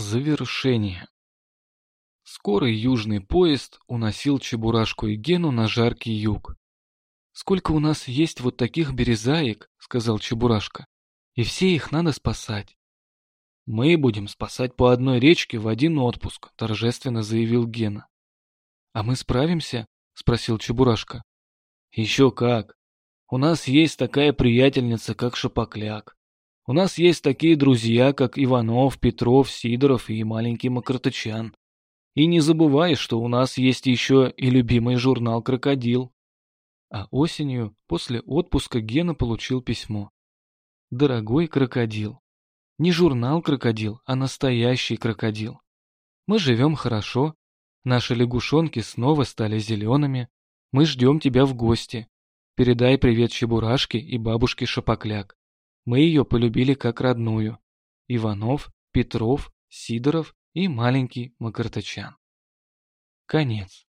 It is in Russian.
Завершение. Скорый южный поезд уносил Чебурашку и Гену на жаркий юг. «Сколько у нас есть вот таких березаек», — сказал Чебурашка, — «и все их надо спасать». «Мы будем спасать по одной речке в один отпуск», — торжественно заявил Гена. «А мы справимся?» — спросил Чебурашка. «Еще как. У нас есть такая приятельница, как Шапокляк. У нас есть такие друзья, как Иванов, Петров, Сидоров и маленький Макартычан. И не забывай, что у нас есть еще и любимый журнал «Крокодил». А осенью, после отпуска, Гена получил письмо. «Дорогой крокодил, не журнал «Крокодил», а настоящий крокодил. Мы живем хорошо, наши лягушонки снова стали зелеными, мы ждем тебя в гости. Передай привет Чебурашке и бабушке Шапокляк. Мы ее полюбили как родную. Иванов, Петров, Сидоров и маленький Макартачан. Конец.